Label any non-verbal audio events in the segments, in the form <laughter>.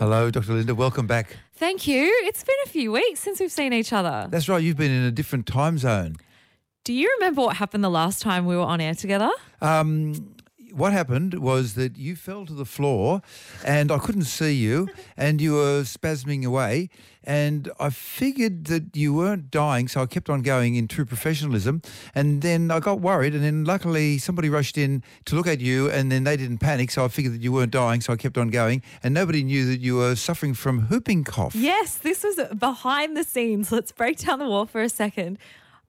Hello, Dr. Linda. Welcome back. Thank you. It's been a few weeks since we've seen each other. That's right. You've been in a different time zone. Do you remember what happened the last time we were on air together? Um, what happened was that you fell to the floor and I couldn't see you <laughs> and you were spasming away and I figured that you weren't dying so I kept on going in true professionalism and then I got worried and then luckily somebody rushed in to look at you and then they didn't panic so I figured that you weren't dying so I kept on going and nobody knew that you were suffering from whooping cough. Yes, this was behind the scenes. Let's break down the wall for a second.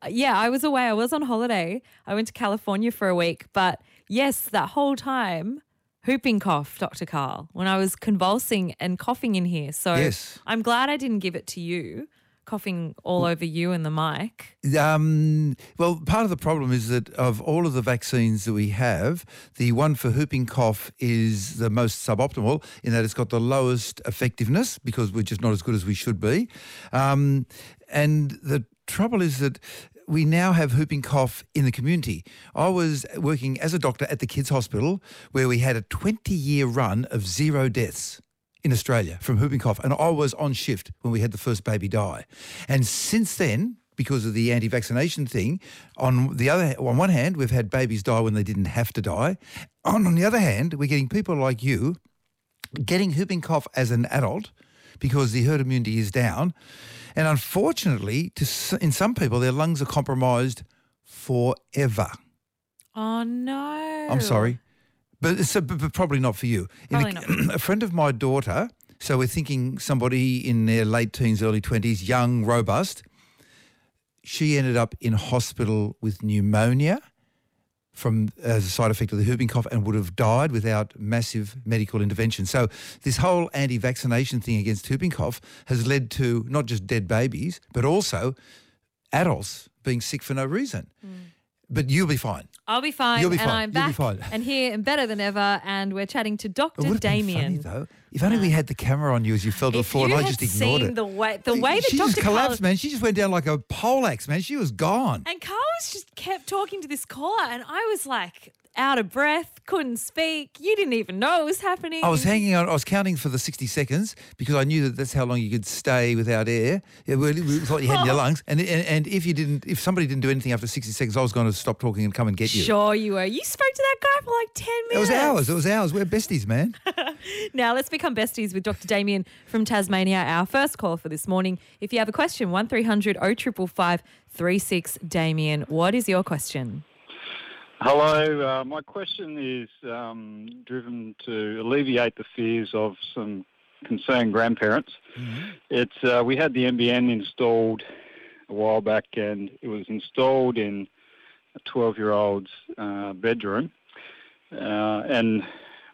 Uh, Yeah, I was away. I was on holiday. I went to California for a week, but yes, that whole time, whooping cough, Dr. Karl, when I was convulsing and coughing in here. So Yes. I'm glad I didn't give it to you, coughing all over you and the mic. Um, well, part of the problem is that of all of the vaccines that we have, the one for whooping cough is the most suboptimal in that it's got the lowest effectiveness because we're just not as good as we should be. Um, and the trouble is that we now have whooping cough in the community. I was working as a doctor at the kids' hospital where we had a 20-year run of zero deaths in Australia from whooping cough, and I was on shift when we had the first baby die. And since then, because of the anti-vaccination thing, on the other, on one hand, we've had babies die when they didn't have to die. On, on the other hand, we're getting people like you getting whooping cough as an adult because the herd immunity is down, and unfortunately, to in some people, their lungs are compromised forever. Oh, no. I'm sorry, but, it's, but, but probably not for you. In a- Probably not. <clears throat> a friend of my daughter, so we're thinking somebody in their late teens, early 20s, young, robust, she ended up in hospital with pneumonia from uh, as a side effect of the whooping cough and would have died without massive medical intervention. So this whole anti-vaccination thing against whooping cough has led to not just dead babies, but also adults being sick for no reason. Mm. But you'll be fine. I'll be fine. You'll be and fine. I'm You'll be back fine. and here and better than ever. And we're chatting to It Dr. would have been Damien. funny though. If only we had the camera on you as you fell to the If floor you and I had just ignored seen it. the way the way that she Dr. just collapsed, Karl man. She just went down like a poleaxe, man. She was gone. and Karl was just kept talking to this caller, and I was like out of breath, couldn't speak. You didn't even know it was happening. I was hanging on. I was counting for the sixty seconds because I knew that that's how long you could stay without air. It really, we thought you had in your oh. lungs, and, and and if you didn't, if somebody didn't do anything after sixty seconds, I was going to stop talking and come and get you. Sure, you were. You spoke to that guy for like ten minutes. It was ours. It was ours. We're besties, man. <laughs> Now let's become besties with Dr. Damien from Tasmania. Our first call for this morning. If you have a question, one 0555 36 Damien. What is your question? Hello, uh, my question is um, driven to alleviate the fears of some concerned grandparents. It's uh, we had the NBN installed a while back, and it was installed in a 12-year-old's uh, bedroom, uh, and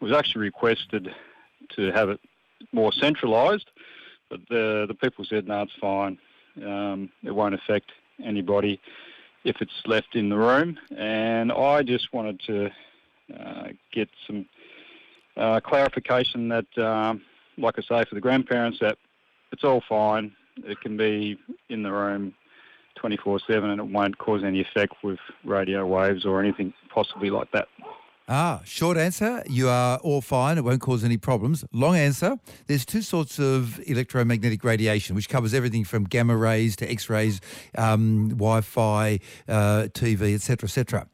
was actually requested to have it more centralised, but the the people said no, it's fine. Um, it won't affect anybody if it's left in the room. And I just wanted to uh, get some uh, clarification that, um, like I say, for the grandparents, that it's all fine. It can be in the room 24 7 and it won't cause any effect with radio waves or anything possibly like that. Ah, short answer, you are all fine. It won't cause any problems. Long answer, there's two sorts of electromagnetic radiation, which covers everything from gamma rays to X-rays, um, Wi-Fi, uh, TV, etc., etc.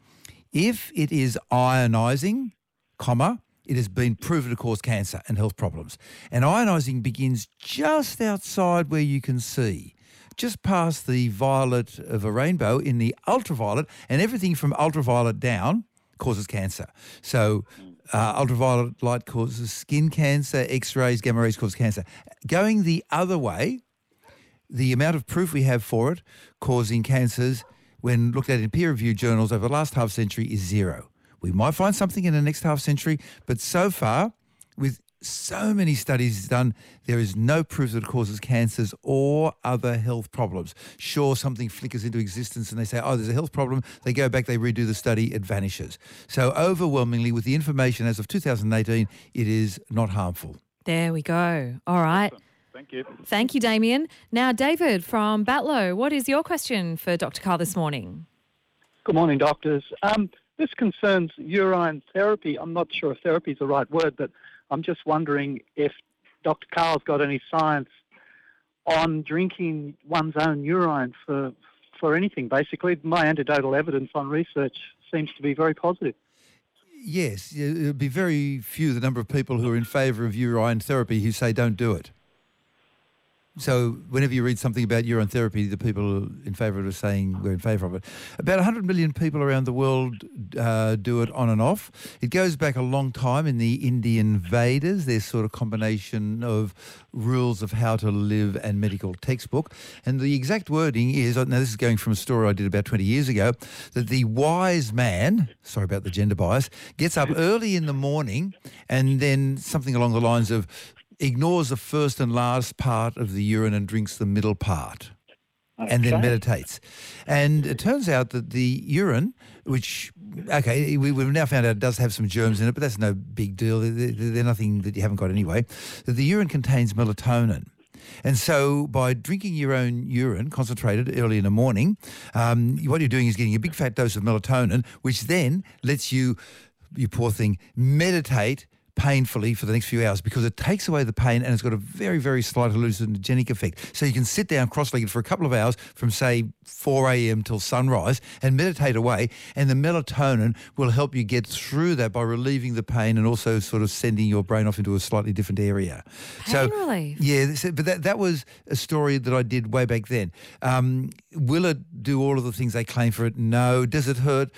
If it is ionizing, comma, it has been proven to cause cancer and health problems. And ionizing begins just outside where you can see just past the violet of a rainbow in the ultraviolet, and everything from ultraviolet down causes cancer. So uh, ultraviolet light causes skin cancer, X-rays, gamma rays cause cancer. Going the other way, the amount of proof we have for it causing cancers when looked at in peer-reviewed journals over the last half century is zero. We might find something in the next half century, but so far, with so many studies done, there is no proof that it causes cancers or other health problems. Sure, something flickers into existence and they say, oh, there's a health problem. They go back, they redo the study, it vanishes. So overwhelmingly, with the information as of 2018, it is not harmful. There we go. All right. Thank you. Thank you, Damien. Now, David from Batlow, what is your question for Dr. Karl this morning? Good morning, doctors. Um, this concerns urine therapy. I'm not sure if therapy is the right word, but I'm just wondering if Dr. Karl's got any science on drinking one's own urine for for anything. Basically, my anecdotal evidence on research seems to be very positive. Yes, it would be very few the number of people who are in favour of urine therapy who say don't do it. So whenever you read something about urine therapy, the people in favour of it are saying we're in favour of it. About 100 million people around the world uh, do it on and off. It goes back a long time in the Indian Vedas. There's sort of combination of rules of how to live and medical textbook. And the exact wording is, now this is going from a story I did about 20 years ago, that the wise man, sorry about the gender bias, gets up early in the morning and then something along the lines of ignores the first and last part of the urine and drinks the middle part. And then meditates. And it turns out that the urine, which, okay, we, we've now found out it does have some germs in it, but that's no big deal. They're, they're they're nothing that you haven't got anyway. That the urine contains melatonin. And so by drinking your own urine, concentrated early in the morning, um, what you're doing is getting a big fat dose of melatonin, which then lets you, you poor thing, meditate painfully for the next few hours because it takes away the pain and it's got a very, very slight hallucinogenic effect. So you can sit down cross-legged for a couple of hours from, say, 4 a.m. till sunrise and meditate away and the melatonin will help you get through that by relieving the pain and also sort of sending your brain off into a slightly different area. Pain relief. Yeah, but that, that was a story that I did way back then. Um, will it do all of the things they claim for it? No. Does it hurt?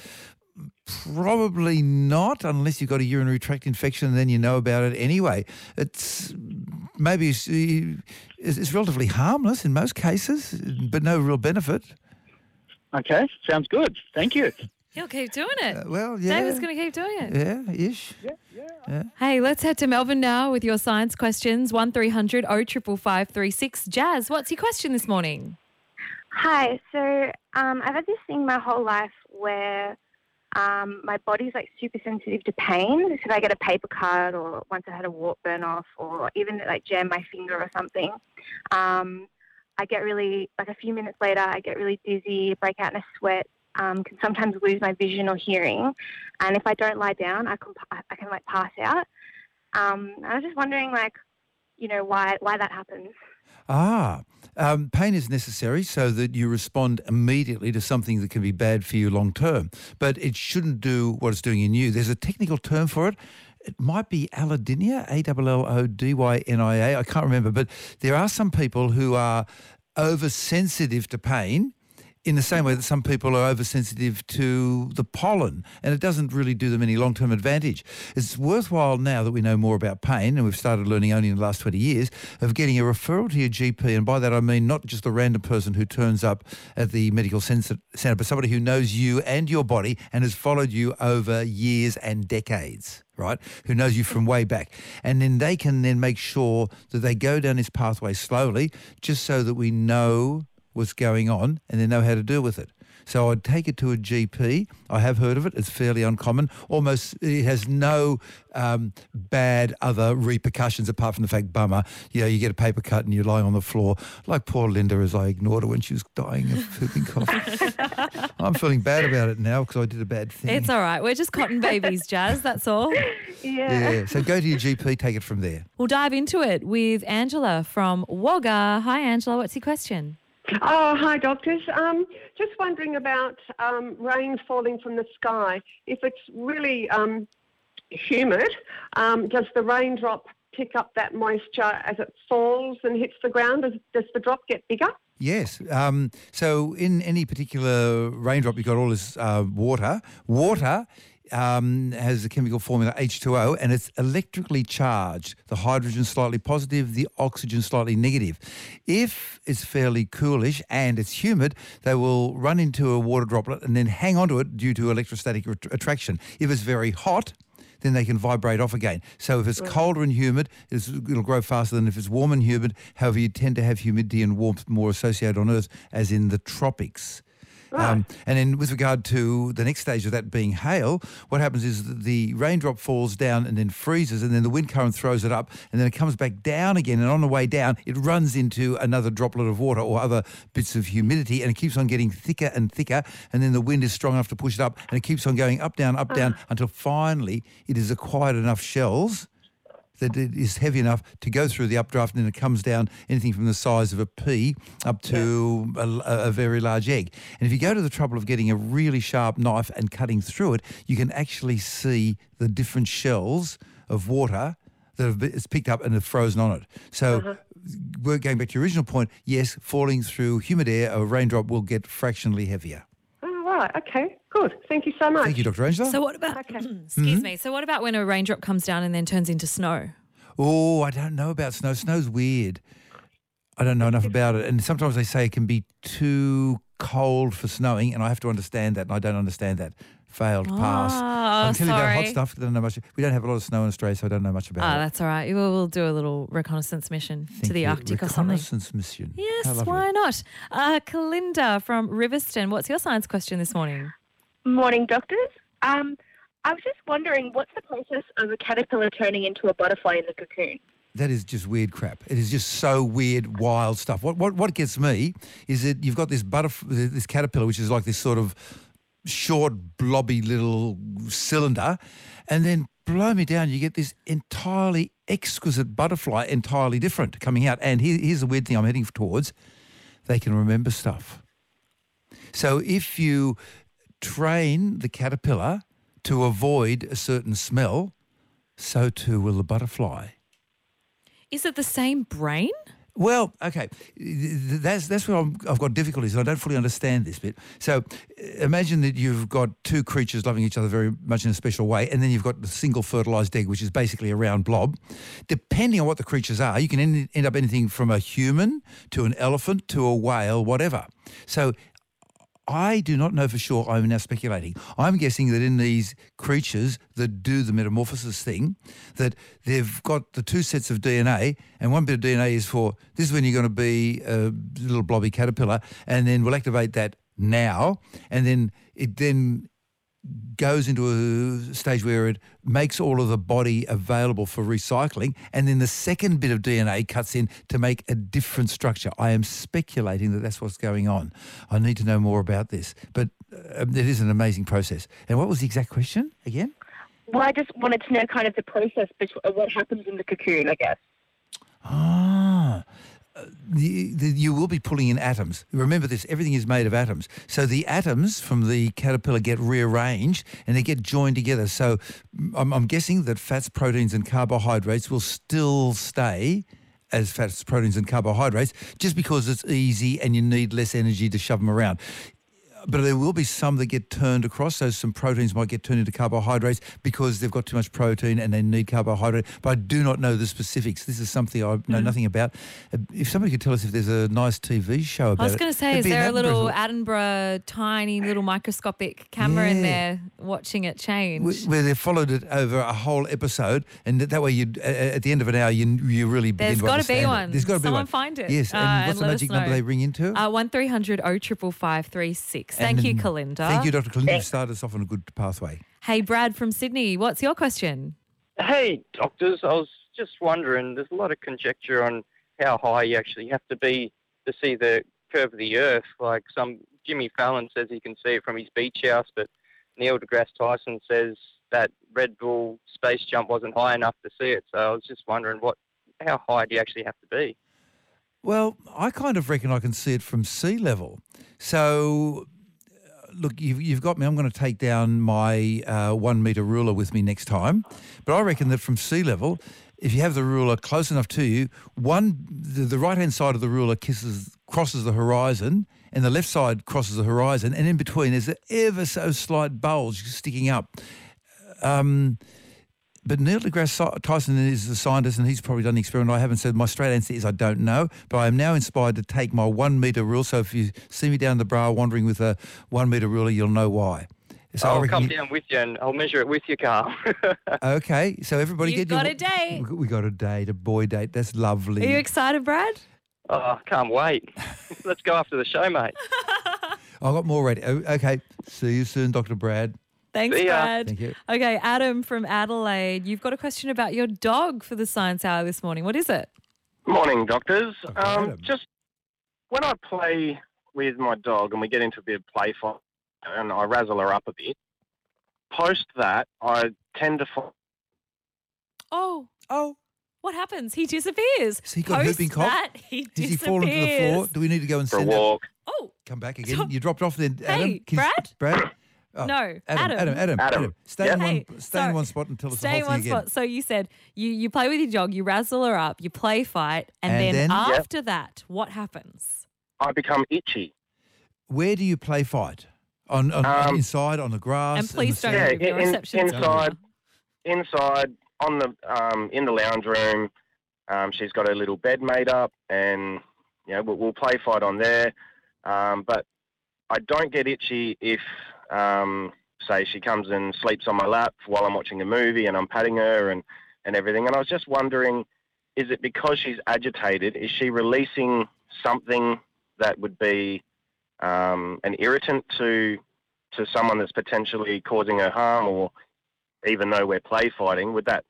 Probably not, unless you've got a urinary tract infection, and then you know about it anyway. It's maybe it's, it's it's relatively harmless in most cases, but no real benefit. Okay, sounds good. Thank you. He'll keep doing it. Uh, well, yeah, David's going to keep doing it. yeah, ish. Yeah, yeah. Hey, let's head to Melbourne now with your science questions. 1300 055536. Jazz, what's your question this morning? Hi. So um, I've had this thing my whole life where um, my body's like super sensitive to pain. So if I get a paper cut or once I had a wart burn off or even like jam my finger or something, um, I get really, like a few minutes later, I get really dizzy, break out in a sweat, um, can sometimes lose my vision or hearing. And if I don't lie down, I can, I can like pass out. Um, I was just wondering like, you know, why, why that happens. Ah, um, pain is necessary so that you respond immediately to something that can be bad for you long term. But it shouldn't do what it's doing in you. There's a technical term for it. It might be allodynia, A-L-L-O-D-Y-N-I-A. I can't remember. But there are some people who are oversensitive to pain in the same way that some people are oversensitive to the pollen, and it doesn't really do them any long-term advantage. It's worthwhile now that we know more about pain, and we've started learning only in the last 20 years, of getting a referral to your GP, and by that I mean not just a random person who turns up at the medical centre, but somebody who knows you and your body and has followed you over years and decades right, who knows you from way back. And then they can then make sure that they go down this pathway slowly, just so that we know what's going on and they know how to deal with it. So I'd take it to a GP. I have heard of it. It's fairly uncommon. Almost, it has no um, bad other repercussions apart from the fact, bummer, you know, you get a paper cut and you're lying on the floor. Like poor Linda as I ignored her when she was dying of whooping <laughs> cough. I'm feeling bad about it now because I did a bad thing. It's all right. We're just cotton babies, Jazz. That's all. <laughs> Yeah. yeah, so go to your GP, take it from there. We'll dive into it with Angela from Wagga. Hi, Angela. What's your question? Oh, hi, doctors. Um, just wondering about um, rain falling from the sky. If it's really um, humid, um, does the raindrop pick up that moisture as it falls and hits the ground? Does, does the drop get bigger? Yes. Um, so in any particular raindrop, you've got all this uh, water. Water um, has the chemical formula H2O and it's electrically charged. The hydrogen slightly positive, the oxygen slightly negative. If it's fairly coolish and it's humid, they will run into a water droplet and then hang onto it due to electrostatic attraction. If it's very hot, then they can vibrate off again. So if it's colder and humid, it's, it'll grow faster than if it's warm and humid. However, you tend to have humidity and warmth more associated on Earth, as in the tropics. Um, and then with regard to the next stage of that being hail, what happens is the raindrop falls down and then freezes and then the wind current throws it up and then it comes back down again. And on the way down it runs into another droplet of water or other bits of humidity and it keeps on getting thicker and thicker. And then the wind is strong enough to push it up and it keeps on going up, down, up, down until finally it has acquired enough shells that it is heavy enough to go through the updraft and then it comes down anything from the size of a pea up to a, a very large egg. And if you go to the trouble of getting a really sharp knife and cutting through it, you can actually see the different shells of water that have been, it's picked up and have frozen on it. So we're going back to your original point, yes, falling through humid air, a raindrop will get fractionally heavier. Right. Okay. Good. Thank you so much. Thank you, Dr. Angela. So what about? Okay. <clears throat> Excuse me. So what about when a raindrop comes down and then turns into snow? Oh, I don't know about snow. Snow's weird. I don't know enough about it. And sometimes they say it can be too cold for snowing, and I have to understand that, and I don't understand that. Failed, pass. Oh, I'm telling you about hot sorry. stuff. Don't know much. We don't have a lot of snow in Australia, so I don't know much about Ah, it. that's all right. We'll, we'll do a little reconnaissance mission Thank to the you. Arctic or something. Reconnaissance mission. Yes, why not? Uh, Kalinda from Riverstone, what's your science question this morning? Morning, doctors. Um, I was just wondering, what's the process of a caterpillar turning into a butterfly in the cocoon? That is just weird crap. It is just so weird, wild stuff. What what what gets me is that you've got this butterf- this caterpillar, which is like this sort of short, blobby little cylinder, and then blow me down, you get this entirely exquisite butterfly, entirely different coming out. And here, here's the weird thing I'm heading towards: they can remember stuff. So if you train the caterpillar to avoid a certain smell, so too will the butterfly. Is it the same brain? Well, okay, that's that's where I'm, I've got difficulties, and I don't fully understand this bit. So, uh, imagine that you've got two creatures loving each other very much in a special way, and then you've got the single fertilized egg, which is basically a round blob. Depending on what the creatures are, you can end, end up anything from a human to an elephant to a whale, whatever. So, I do not know for sure. I'm now speculating. I'm guessing that in these creatures that do the metamorphosis thing, that they've got the two sets of DNA, and one bit of DNA is for this is when you're going to be a little blobby caterpillar, and then we'll activate that now, and then it then goes into a stage where it makes all of the body available for recycling, and then the second bit of DNA cuts in to make a different structure. I am speculating that that's what's going on. I need to know more about this, but uh, it is an amazing process. And what was the exact question again? Well, I just wanted to know kind of the process, what happens in the cocoon, I guess. Ah. The, the, you will be pulling in atoms. Remember this, everything is made of atoms. So the atoms from the caterpillar get rearranged and they get joined together. So mm, I'm, I'm guessing that fats, proteins and carbohydrates will still stay as fats, proteins and carbohydrates just because it's easy and you need less energy to shove them around. But there will be some that get turned across. So some proteins might get turned into carbohydrates because they've got too much protein and they need carbohydrate. But I do not know the specifics. This is something I know nothing about. Uh, If somebody could tell us if there's a nice TV show about it. I was going to say, is there a little. Attenborough tiny little microscopic camera in Yeah. there watching it change? Wh- where they followed it over a whole episode, and that that way you, at the end of an hour, you you really begin There's got to be understand it. one. There's got to be Someone one. find it. Yes, uh, and what's the magic number they ring into? Uh, one 536 Thank you, And Kalinda. Thank you, Dr. Kalinda. You've started us off on a good pathway. Hey, Brad from Sydney, what's your question? Hey, doctors. I was just wondering, there's a lot of conjecture on how high you actually have to be to see the curve of the Earth. Like some Jimmy Fallon says he can see it from his beach house, but Neil deGrasse Tyson says that Red Bull space jump wasn't high enough to see it. So I was just wondering, what, how high do you actually have to be? Well, I kind of reckon I can see it from sea level. So, look, you've, you've got me. I'm going to take down my uh, one meter ruler with me next time. But I reckon that from sea level, if you have the ruler close enough to you, one the, the right hand side of the ruler kisses crosses the horizon, and the left side crosses the horizon, and in between there's an ever so slight bulge sticking up. Um, but Neil deGrasse Tyson is the scientist, and he's probably done the experiment. I haven't said my straight answer is I don't know, but I am now inspired to take my one meter rule. So if you see me down the bra wandering with a one meter ruler, you'll know why. So I I'll come down with you and I'll measure it with you, Karl. <laughs> Okay, so everybody You've get your- got a date. We- We got a date, a boy date. That's lovely. Are you excited, Brad? oh, I can't wait. <laughs> Let's go after the show, mate. <laughs> I got more ready. Okay, see you soon, Dr. Brad. Thanks, See ya. Brad. Thank you. Okay, Adam from Adelaide, you've got a question about your dog for the science hour this morning. What is it? Morning, doctors. Dr. Um, just when I play with my dog and we get into a bit of play fight and I razzle her up a bit, post that I tend to find Oh, Oh, what happens? He disappears. So he got Post whooping cough? that, he Has he disappears. fallen to the floor? Do we need to go and For a send out- walk. Oh, Come back again. So- you dropped off then, Adam. Hey, Can you- Brad? Brad? Oh, No, Adam, Adam. Adam, Adam, Adam. Stay, in, Hey, one, stay in one spot until tell us stay the in one thing again. spot. So you said you you play with your dog, you razzle her up, you play fight, and, And then, then? Yep. after that, what happens? I become itchy. Where do you play fight? On, on Um, inside, on the grass? and please don't Yeah, move. Your in- reception's inside. Inside on the um, in the lounge room, um, she's got her little bed made up, and you know we'll, we'll play fight on there. Um, but I don't get itchy if, um, say, she comes and sleeps on my lap while I'm watching a movie and I'm patting her and and everything. And I was just wondering, is it because she's agitated? Is she releasing something that would be um, an irritant to to someone that's potentially causing her harm, or even though we're play fighting, would that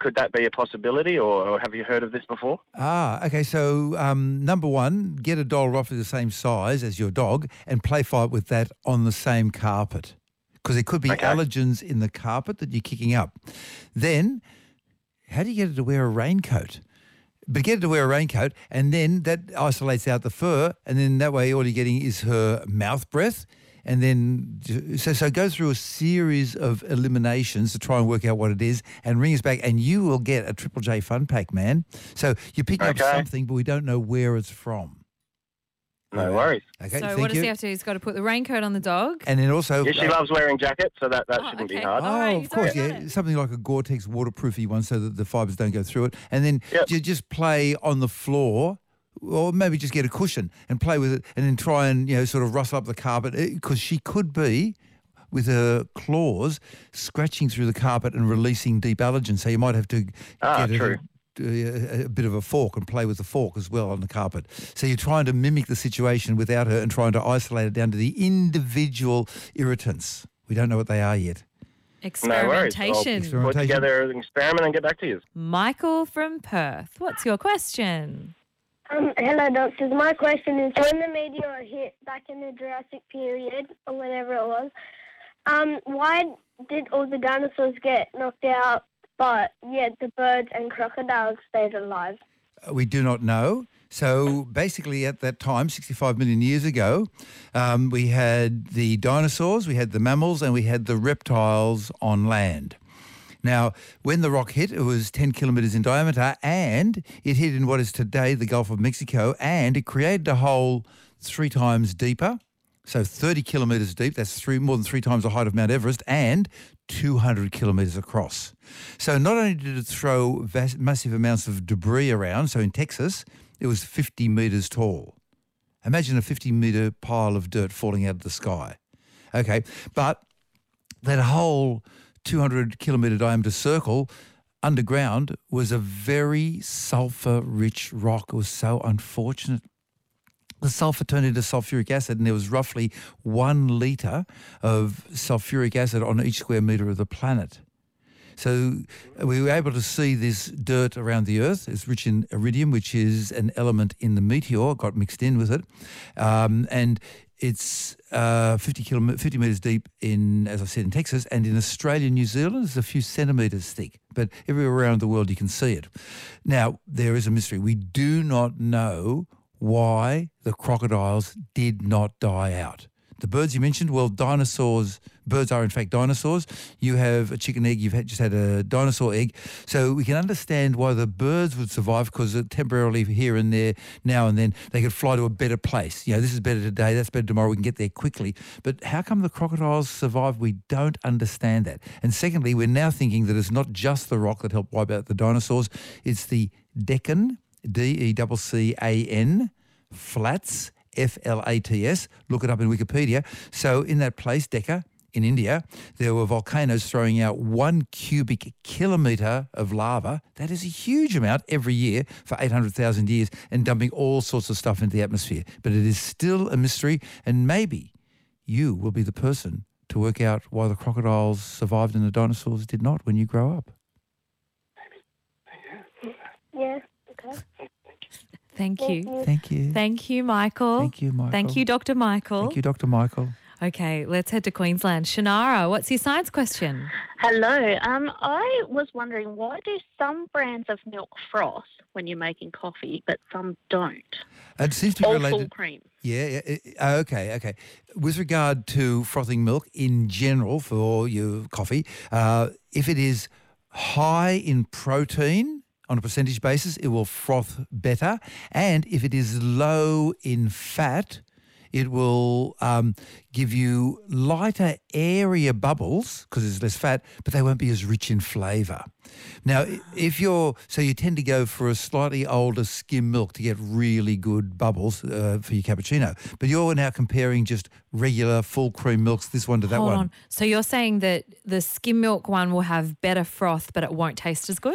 could that be a possibility, or, or have you heard of this before? Ah, okay. So, um, number one, get a doll roughly the same size as your dog and play fight with that on the same carpet. Because there could be Okay. allergens in the carpet that you're kicking up. Then, how do you get her to wear a raincoat? But get her to wear a raincoat, and then that isolates out the fur, and then that way all you're getting is her mouth breath. And then, so, so go through a series of eliminations to try and work out what it is and ring us back, and you will get a Triple J fun pack, man. So you're picking up something, but we don't know where it's from. No worries. Okay, so thank what does you. he have to do? He's got to put the raincoat on the dog. and then also, Yeah, she uh, loves wearing jackets, so that, that Oh, shouldn't okay. be hard. Oh, All right, of course, yeah. it. Something like a Gore-Tex waterproofy one so that the fibers don't go through it. And then Yep. you just play on the floor or maybe just get a cushion and play with it and then try and, you know, sort of rustle up the carpet because she could be with her claws scratching through the carpet and releasing deep allergens. So you might have to Ah, get true. A, a, a bit of a fork and play with the fork as well on the carpet. So you're trying to mimic the situation without her and trying to isolate it down to the individual irritants. We don't know what they are yet. No. I'll Experimentation. Put together an experiment and get back to you. Michael from Perth. What's your question? Um, hello, doctors. My question is when the meteor hit back in the Jurassic period, or whenever it was, um, why did all the dinosaurs get knocked out, but yet the birds and crocodiles stayed alive? We do not know. So basically, at that time, 65 million years ago, um, we had the dinosaurs, we had the mammals, and we had the reptiles on land. Now, when the rock hit, it was 10 kilometres in diameter, and it hit in what is today the Gulf of Mexico, and it created a hole three times deeper. So 30 kilometres deep, that's three more than three times the height of Mount Everest, and 200 kilometres across. So not only did it throw vast, massive amounts of debris around, so in Texas, it was 50 metres tall. Imagine a 50 metre pile of dirt falling out of the sky. Okay, but that whole 200 kilometre diameter circle underground was a very sulfur rich rock. It was so unfortunate. The sulfur turned into sulfuric acid, and there was roughly one litre of sulfuric acid on each square metre of the planet. So uh, we were able to see this dirt around the Earth. It's rich in iridium, which is an element in the meteor, got mixed in with it. Um, and it's uh, 50, kilom- 50 metres deep in, as I said, in Texas. And in Australia and New Zealand, it's a few centimetres thick. But everywhere around the world, you can see it. Now, there is a mystery. We do not know why the crocodiles did not die out. The birds you mentioned, well, dinosaurs, birds are in fact dinosaurs. You have a chicken egg, you've had, just had a dinosaur egg. So we can understand why the birds would survive because temporarily here and there, now and then, they could fly to a better place. You know, this is better today, that's better tomorrow, we can get there quickly. But how come the crocodiles survive? We don't understand that. And secondly, we're now thinking that it's not just the rock that helped wipe out the dinosaurs, it's the Deccan, D-E-C-C-A-N, flats, F-L-A-T-S. Look it up in Wikipedia. So in that place, Decca, in India, there were volcanoes throwing out one cubic kilometre of lava. That is a huge amount every year for 800,000 years and dumping all sorts of stuff into the atmosphere. But it is still a mystery and maybe you will be the person to work out why the crocodiles survived and the dinosaurs did not when you grow up. Maybe. Yeah. Okay. Thank you. Thank you. Thank you, Michael. Thank you, Michael. Thank you, Dr. Michael. Thank you, Dr. Michael. Okay, let's head to Queensland. Shanara, what's your science question? Hello. Um, I was wondering why do some brands of milk froth when you're making coffee, but some don't? It seems to be All related. full cream. Yeah, yeah. oh, okay, okay. With regard to frothing milk in general for your coffee, uh, if it is high in protein on a percentage basis, it will froth better. And if it is low in fat, it will um, give you lighter, airier bubbles because there's less fat, but they won't be as rich in flavour. Now, if you're so you tend to go for a slightly older skim milk to get really good bubbles uh, for your cappuccino, but you're now comparing just regular full cream milks, this one to that Hold one. on. So you're saying that the skim milk one will have better froth, but it won't taste as good?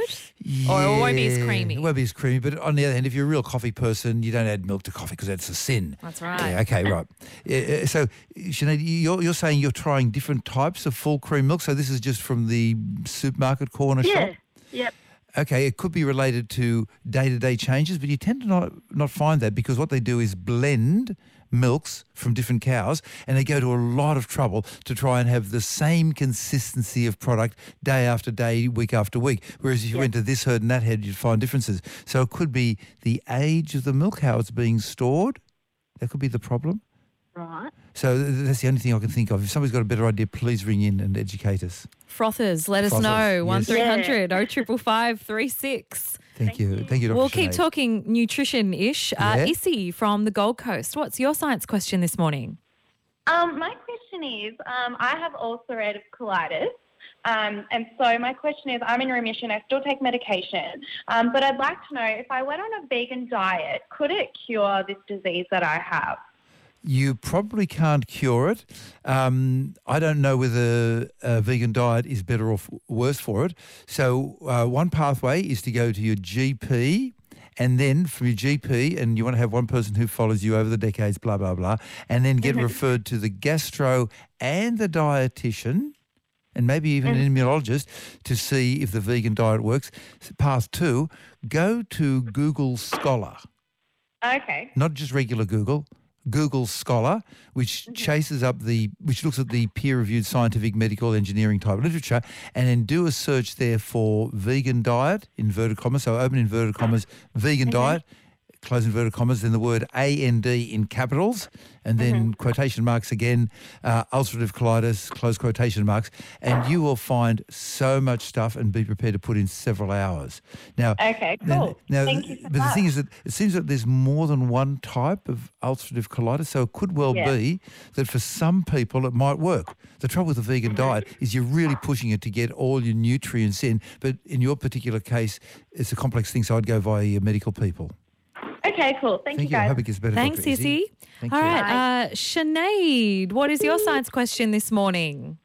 Or it won't be as creamy? It won't be as creamy, but on the other hand, if you're a real coffee person, you don't add milk to coffee because that's a sin. That's right. Yeah, okay, right. Yeah, so, Sinead, you're, you're saying you're trying different types of full cream milk. So this is just from the supermarket corner shop. Yeah. Yep. Okay, it could be related to day-to-day changes, but you tend to not not find that because what they do is blend milks from different cows and they go to a lot of trouble to try and have the same consistency of product day after day, week after week. Whereas if you went to this herd and that herd, you'd find differences. So it could be the age of the milk, how it's being stored. That could be the problem. Right. So that's the only thing I can think of. If somebody's got a better idea, please ring in and educate us. Frothers, let us Frothers, know. One yes. three hundred oh triple five three six. Thank, you. Thank you, Dr. We'll keep talking nutrition ish. Uh, Yeah. Issy from the Gold Coast. What's your science question this morning? Um, my question is, um, I have ulcerative colitis. Um, and so my question is, I'm in remission. I still take medication, um, but I'd like to know if I went on a vegan diet, could it cure this disease that I have? You probably can't cure it. Um, I don't know whether a vegan diet is better or worse for it. So uh, one pathway is to go to your GP and then from your GP, and you want to have one person who follows you over the decades, blah, blah, blah, and then get <laughs> referred to the gastro and the dietitian and maybe even an immunologist to see if the vegan diet works. Path two, go to Google Scholar Okay. not just regular Google, Google Scholar, which mm-hmm. chases up the, which looks at the peer-reviewed scientific, medical, engineering type literature, and then do a search there for vegan diet, inverted commas, so open inverted commas, vegan mm-hmm. diet, close inverted commas, then the word AND in capitals, and then quotation marks again, uh, ulcerative colitis, close quotation marks, and you will find so much stuff and be prepared to put in several hours. Now, Okay, cool. Now, Thank you so but the thing is that it seems that there's more than one type of ulcerative colitis, so it could well Yeah. be that for some people it might work. The trouble with the vegan Mm-hmm. diet is you're really pushing it to get all your nutrients in, but in your particular case, it's a complex thing, so I'd go via your medical people. Okay, cool. Thank, Thank you, you. I guys. hope it gets better. Thanks, Dr. Izzy. Issy. Thank All you. right, uh, Sinead, what is your science question this morning?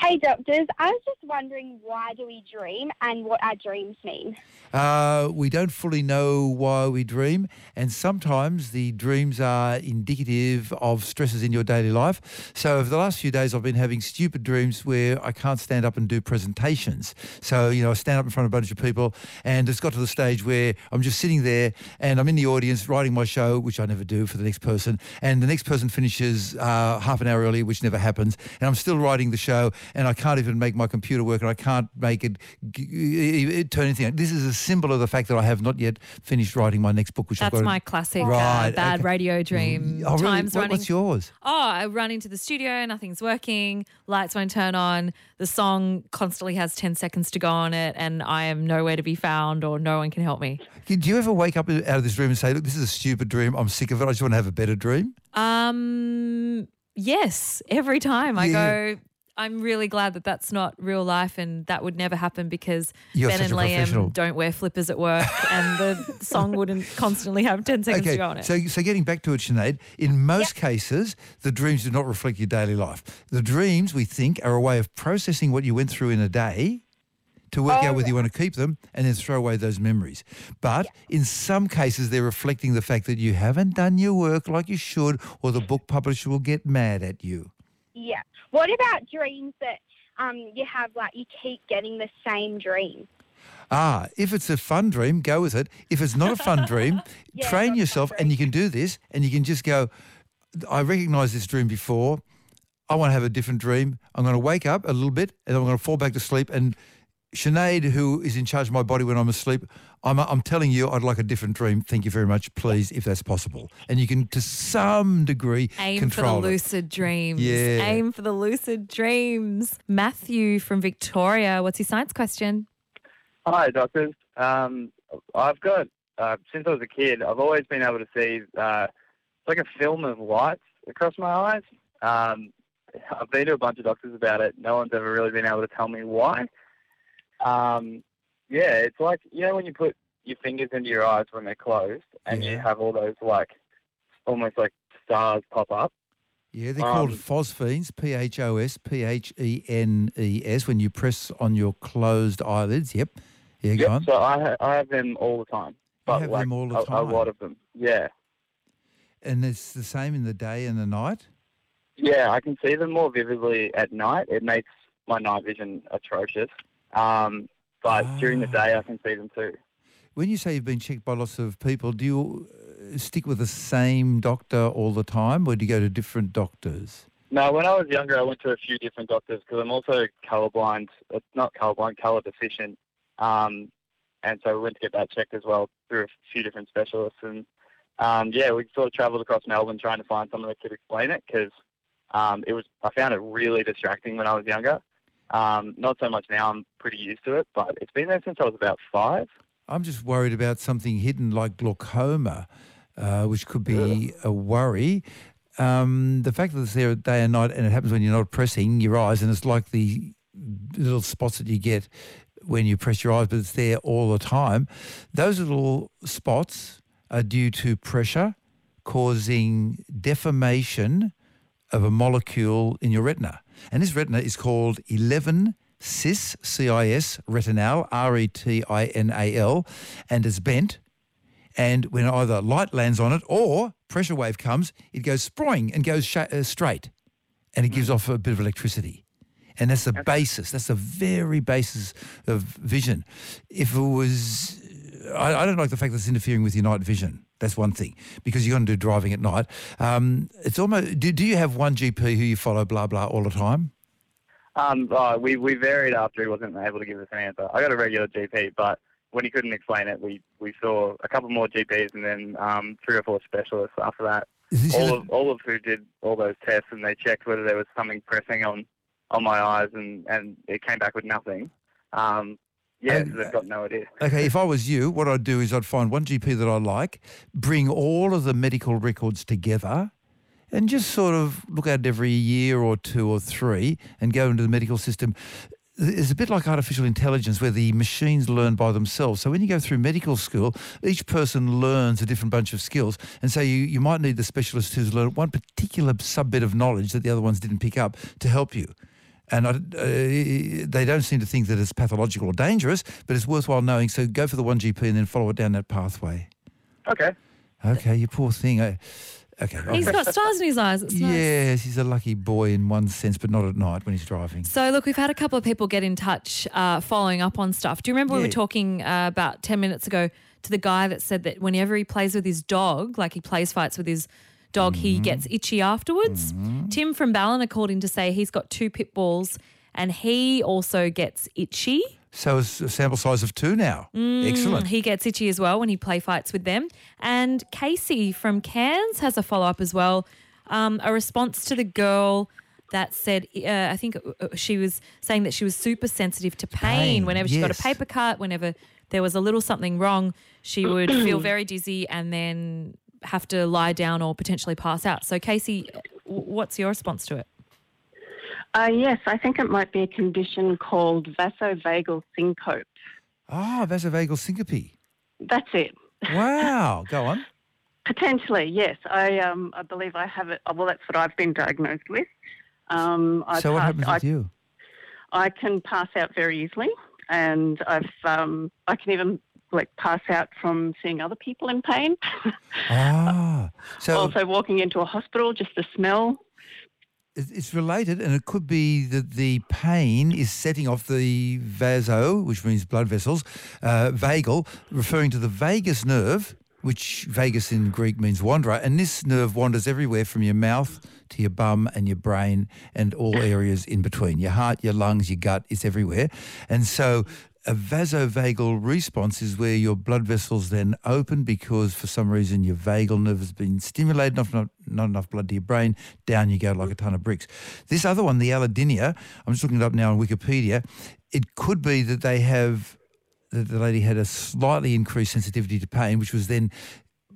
Hey doctors, I was just wondering why do we dream and what our dreams mean? Uh, we don't fully know why we dream, and sometimes the dreams are indicative of stresses in your daily life. So, over the last few days, I've been having stupid dreams where I can't stand up and do presentations. So, you know, I stand up in front of a bunch of people, and it's got to the stage where I'm just sitting there and I'm in the audience writing my show, which I never do for the next person, and the next person finishes uh, half an hour early, which never happens, and I'm still writing the show, and I can't even make my computer work, and I can't make it, it turn anything. This is a symbol of the fact that I have not yet finished writing my next book, which I've That's my classic uh, bad okay. radio dream. Oh, really? Times What- running. What's yours? Oh, I run into the studio, nothing's working, lights won't turn on, the song constantly has 10 seconds to go on it, and I am nowhere to be found or no one can help me. Do you ever wake up out of this dream and say, "Look, this is a stupid dream. I'm sick of it. I just want to have a better dream"? Um, yes, every time I Yeah. go, I'm really glad that that's not real life and that would never happen because You're Ben and. Liam don't wear flippers at work and the <laughs> song wouldn't constantly have 10 seconds to go on it. So, so getting back to it, Sinead, in most cases, the dreams do not reflect your daily life. The dreams, we think, are a way of processing what you went through in a day to work out whether you want to keep them and then throw away those memories. But in some cases, they're reflecting the fact that you haven't done your work like you should or the book publisher will get mad at you. Yeah. What about dreams that um, you have, like you keep getting the same dream? Ah, if it's a fun dream, go with it. If it's not a fun <laughs> dream, Yeah, train yourself and you can do this and you can just go, I recognize this dream before. I want to have a different dream. I'm going to wake up a little bit and I'm going to fall back to sleep. And Sinead, who is in charge of my body when I'm asleep, I'm, I'm telling you, I'd like a different dream. Thank you very much, please, if that's possible. And you can, to some degree, Aim control for the it. lucid dreams. Yeah. Aim for the lucid dreams. Matthew from Victoria, what's your science question? Hi, doctors. Um, I've got uh, since I was a kid, I've always been able to see uh, like a film of lights across my eyes. Um, I've been to a bunch of doctors about it. No one's ever really been able to tell me why. Um, yeah, it's like you know when you put your fingers into your eyes when they're closed, and you have all those like almost like stars pop up. Yeah, they're called Um, phosphenes, P H O S P H E N E S, when you press on your closed eyelids. Yep. Yeah, go Yep, on. So I ha- I have them all the time. But have like them all the a, a lot of them. Yeah. And it's the same in the day and the night? Yeah, I can see them more vividly at night. It makes my night vision atrocious. Um, but during the day, I can see them too. When you say you've been checked by lots of people, do you uh, stick with the same doctor all the time or do you go to different doctors? No, when I was younger, I went to a few different doctors because I'm also colorblind. It's not colorblind, color deficient. Um, and so we went to get that checked as well through a few different specialists. And um, yeah, we sort of travelled across Melbourne trying to find someone that could explain it because um, it was. I found it really distracting when I was younger. Um, not so much now. I'm pretty used to it, but it's been there since I was about five. I'm just worried about something hidden like glaucoma, uh, which could be a worry. Um, the fact that it's there day and night and it happens when you're not pressing your eyes and it's like the little spots that you get when you press your eyes, but it's there all the time. Those little spots are due to pressure causing deformation of a molecule in your retina. And this retina is called 11 cis, C-I-S, retinal, R-E-T-I-N-A-L, and is bent. And when either light lands on it or pressure wave comes, it goes sproing and goes sh- uh, straight. And it gives off a bit of electricity. And that's the basis. That's the very basis of vision. If it was, I, I don't like the fact that it's interfering with your night vision. That's one thing because you're going to do driving at night. Um, it's almost. Do, do you have one GP who you follow, blah blah, all the time? Um, uh, we we varied after he wasn't able to give us an answer. I got a regular GP, but when he couldn't explain it, we, we saw a couple more GPs and then um, three or four specialists after that. All of all of who did all those tests and they checked whether there was something pressing on, on my eyes and, and it came back with nothing. Um, yeah, so they've got no idea. <laughs> Okay, if I was you, what I'd do is I'd find one GP that I like, bring all of the medical records together, and just sort of look at it every year or two or three and go into the medical system. It's a bit like artificial intelligence where the machines learn by themselves. So when you go through medical school, each person learns a different bunch of skills. And so you, you might need the specialist who's learned one particular sub-bit of knowledge that the other ones didn't pick up to help you. And I, uh, they don't seem to think that it's pathological or dangerous, but it's worthwhile knowing. So go for the one GP and then follow it down that pathway. Okay. Okay, you poor thing. I, okay. He's got stars in his eyes. It's nice. Yes, he's a lucky boy in one sense, but not at night when he's driving. So, look, we've had a couple of people get in touch uh, following up on stuff. Do you remember we were talking uh, about 10 minutes ago to the guy that said that whenever he plays with his dog, like he plays fights with his dog, he Mm-hmm. gets itchy afterwards? Tim from Ballina called in to say he's got two pit bulls and he also gets itchy. So it's a sample size of two now. Mm, Excellent. He gets itchy as well when he play fights with them. And Casey from Cairns has a follow up as well. Um, a response to the girl that said, uh, I think uh, she was saying that she was super sensitive to pain. Pain, Whenever she got a paper cut, whenever there was a little something wrong, she would feel <clears throat> very dizzy and then have to lie down or potentially pass out. So, Casey, what's your response to it? Uh, yes, I think it might be a condition called vasovagal syncope. Ah, vasovagal syncope. That's it. Wow. Go on. <laughs> Potentially, yes. I um, I believe I have it. Well, that's what I've been diagnosed with. Um, I so what pass- happens I, with you? I can pass out very easily, and I've um, I can even like pass out from seeing other people in pain. <laughs> Ah. So also, walking into a hospital, just the smell. It- It's related, and it could be that the pain is setting off the vaso, which means blood vessels, uh, vagal, referring to the vagus nerve, which vagus in Greek means wanderer, and this nerve wanders everywhere from your mouth to your bum and your brain and all areas in between. Your heart, your lungs, your gut, it's everywhere. And so a vasovagal response is where your blood vessels then open because for some reason your vagal nerve has been stimulated, not, not, not enough blood to your brain, down you go like a ton of bricks. This other one, the allodynia, I'm just looking it up now on Wikipedia, it could be that they have that the lady had a slightly increased sensitivity to pain, which was then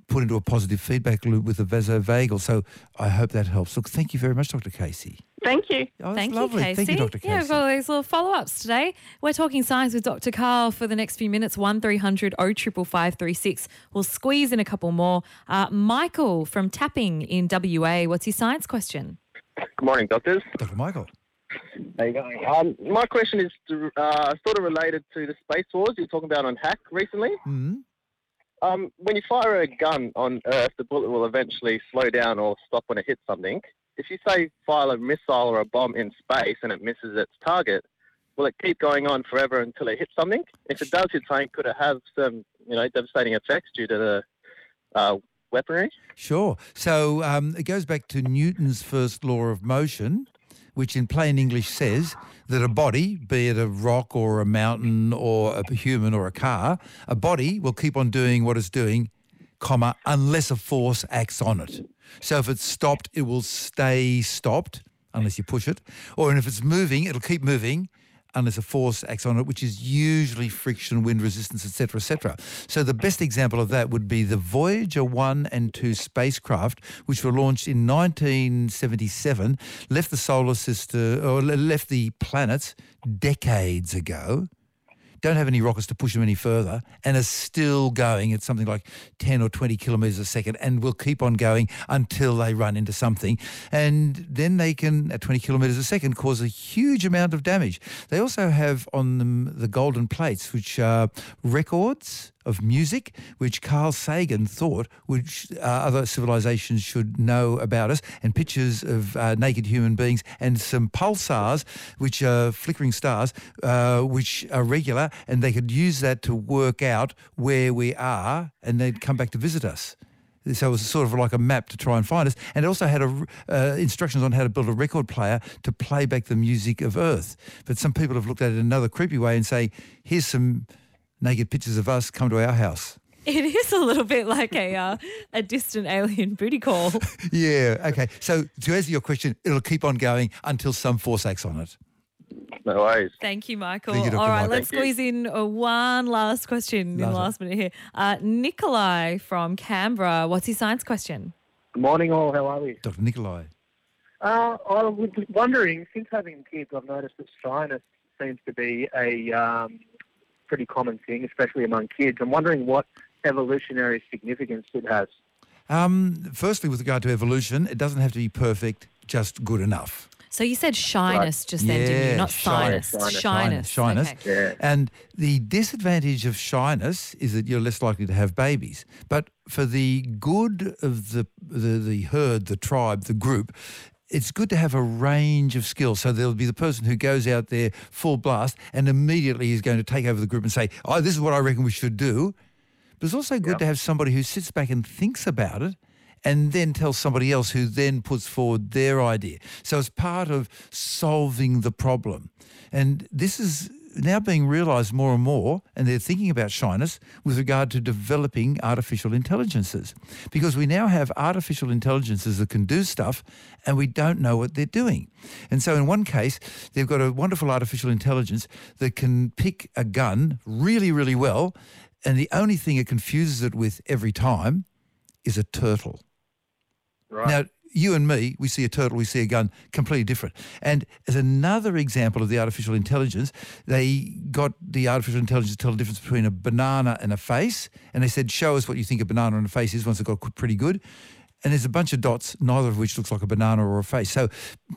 put into a positive feedback loop with the vasovagal. So I hope that helps. Look, thank you very much, Dr. Casey. Thank you. Oh, Thank lovely. you, Casey. Thank you, Dr. Yeah, we've Casey. got all these little follow-ups today. We're talking science with Dr. Karl for the next few minutes. One 0300 055536 We'll squeeze in a couple more. Uh, Michael from Tapping in WA. What's your science question? Good morning, doctors. Dr. Michael. How you going? Um, my question is uh, sort of related to the space wars you were talking about on Hack recently. Mm-hmm. Um, when you fire a gun on Earth, the bullet will eventually slow down or stop when it hits something. If you say fire a missile or a bomb in space and it misses its target, will it keep going on forever until it hits something? If it does hit something, could it have some, you know, devastating effects due to the uh, weaponry? Sure. So um, it goes back to Newton's first law of motion, which in plain English says that a body, be it a rock or a mountain or a human or a car, a body will keep on doing what it's doing, comma, unless a force acts on it. So if it's stopped, it will stay stopped unless you push it. Or and if it's moving, it'll keep moving unless a force acts on it, which is usually friction, wind resistance, etc., etc. So the best example of that would be the Voyager 1 and 2 spacecraft, which were launched in 1977, left the solar system, or left the planets decades ago, don't have any rockets to push them any further, and are still going at something like 10 or 20 kilometres a second, and will keep on going until they run into something. And then they can, at 20 kilometres a second, cause a huge amount of damage. They also have on them the golden plates, which are records of music, which Carl Sagan thought which uh, other civilizations should know about us, and pictures of uh, naked human beings, and some pulsars, which are flickering stars, uh, which are regular, and they could use that to work out where we are, and they'd come back to visit us. So it was sort of like a map to try and find us. And it also had a, uh, instructions on how to build a record player to play back the music of Earth. But some people have looked at it in another creepy way and say, here's some naked pictures of us, come to our house. It is a little bit like a uh, a distant alien booty call. <laughs> Yeah, okay. So to answer your question, it'll keep on going until some force acts on it. No worries. Thank you, Michael. Thank you, Dr. All right, Michael. let's Thank you. squeeze in uh, one last question in the Last one. minute here. Uh, Nikolai from Canberra, what's your science question? Good morning, all. How are we? Dr. Nikolai. Uh, I was wondering, since having kids, I've noticed that shyness seems to be a um, pretty common thing, especially among kids. I'm wondering what evolutionary significance it has. Um, firstly, with regard to evolution, it doesn't have to be perfect, just good enough. So you said shyness just then, didn't you? Not shyness, sinus. shyness, shyness. Okay. And the disadvantage of shyness is that you're less likely to have babies. But for the good of the the, the herd, the tribe, the group, it's good to have a range of skills. So there'll be the person who goes out there full blast and immediately is going to take over the group and say, "Oh, this is what I reckon we should do." But it's also good to have somebody who sits back and thinks about it and then tells somebody else who then puts forward their idea. So it's part of solving the problem. And this is now being realized more and more, and they're thinking about shyness with regard to developing artificial intelligences. Because we now have artificial intelligences that can do stuff and we don't know what they're doing. And so in one case, they've got a wonderful artificial intelligence that can pick a gun really, really well, and the only thing it confuses it with every time is a turtle. Right. Now, you and me, we see a turtle, we see a gun, completely different. And as another example of the artificial intelligence, they got the artificial intelligence to tell the difference between a banana and a face. And they said, show us what you think a banana and a face is once it got pretty good. And there's a bunch of dots, neither of which looks like a banana or a face. So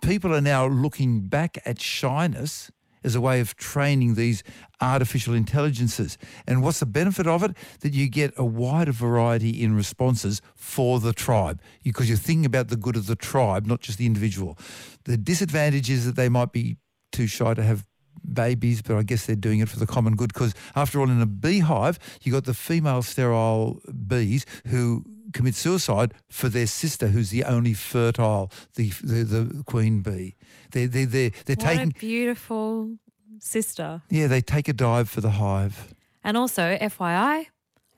people are now looking back at shyness as a way of training these artificial intelligences. And what's the benefit of it? That you get a wider variety in responses for the tribe because you're thinking about the good of the tribe, not just the individual. The disadvantage is that they might be too shy to have babies, but I guess they're doing it for the common good because, after all, in a beehive, you've got the female sterile bees who commit suicide for their sister, who's the only fertile, the the, the queen bee. They're they they they're What taking a beautiful sister. yeah they take a dive for the hive. And also, FYI,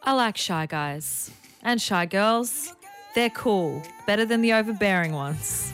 I like shy guys and shy girls. They're cool, better than the overbearing ones.